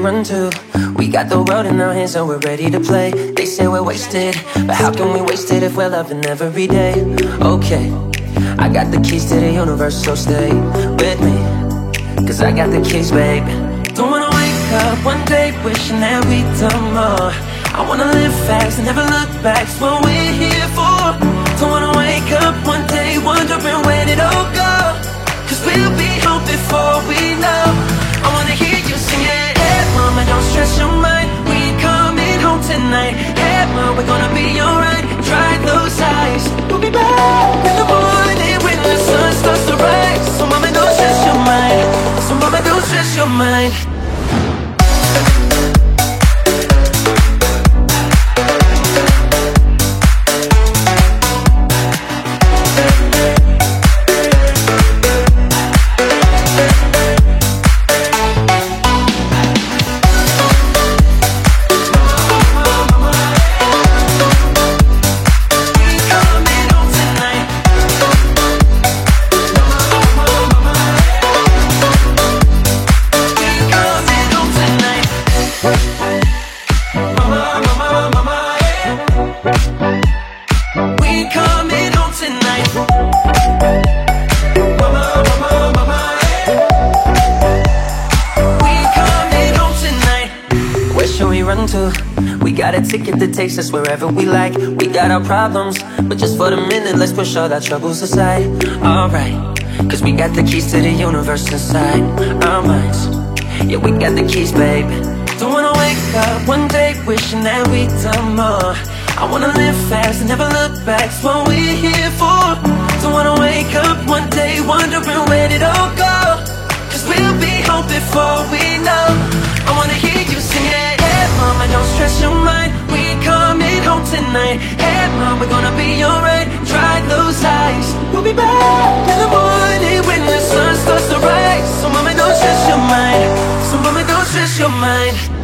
run to? We got the world in our hands and we're ready to play. They say we're wasted, but how can we waste it if we're loving every day? Okay, I got the keys to the universe, so stay with me. Cause I got the keys, babe. Don't wanna wake up one day wishing that we'd done more. I wanna live fast and never look back, it's what we're here for. Stress We coming on tonight. Where shall we run to? We got a ticket that takes us wherever we like. We got our problems, but just for the minute, let's push all our troubles aside. Alright, cause we got the keys to the universe inside our minds. Yeah, we got the keys, babe. Don't wanna wake up one day wishing that we'd done more. I wanna live fast and never look back, it's what we're here for. Wanna wake up one day wondering where did it all go. Cause we'll be home before we know. I wanna hear you sing it. Hey, mama, don't stress your mind. We coming home tonight. Hey, mom, we're gonna be alright. Dry those eyes. We'll be back in the morning when the sun starts to rise. So, mama, don't stress your mind. So, mama, don't stress your mind.